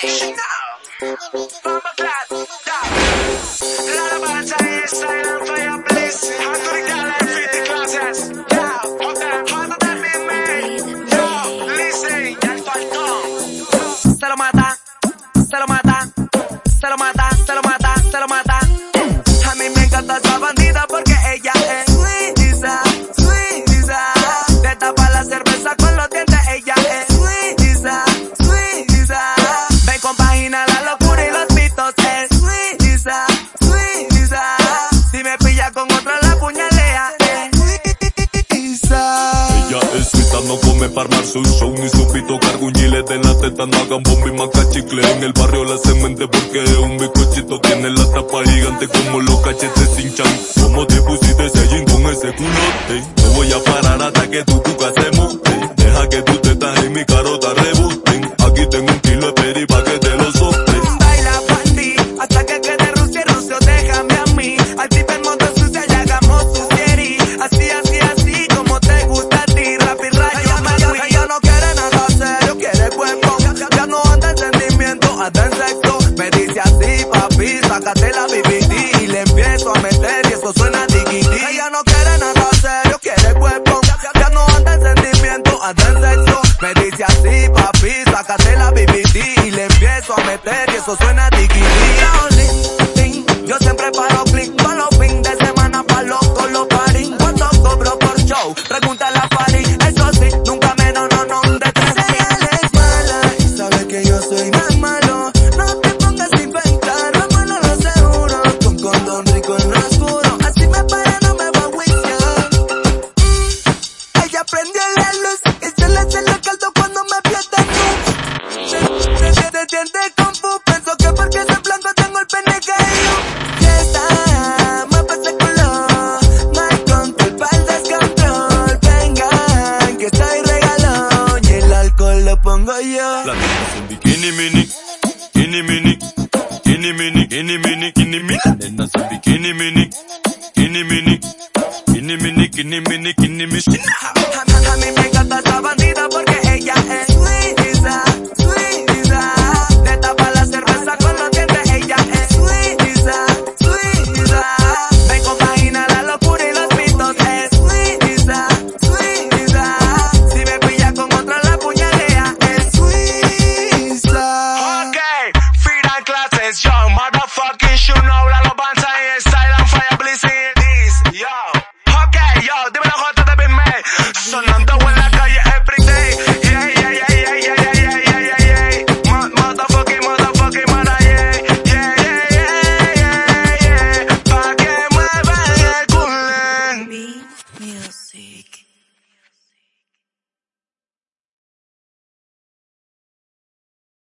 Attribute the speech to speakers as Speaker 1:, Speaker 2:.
Speaker 1: Hey, no.
Speaker 2: Come para armar su show Ni su pito carguñiles de la teta No hagan bomba y chicle. En el barrio la semente porque un bizcochito Tiene la tapa gigante como los cachetes sin chan. Como te pusiste ese con ese culote. No voy a parar hasta que tu cuca se monte Deja que tu tetas y mi carota rebusten
Speaker 1: la. Y le empiezo a meter y eso suena diggity. Ella no quiere nada serio, quiere cuerpo. Ya no anda en sentimiento, anda en sexo. Me dice así, papi, sácate la BBD. Y le empiezo a meter y eso suena diggity. Yo siempre paro click pa' los fin de semana pa' los los paris. Cuánto cobro por show, pregúntale luz y se le hace el caldo cuando me pierde luz. Se, se, se siente kung fu, pensó que porque soy blanco tengo el pene caído. Fiesta, mueve ese culo, más control pa'l descontrol. Vengan, que soy regalón y el alcohol lo pongo yo.
Speaker 2: La en bikini mini, bikini mini, bikini mini, bikini mini, bikini mini. La nena en bikini mini, bikini mini, bikini mini, bikini mini, bikini mini.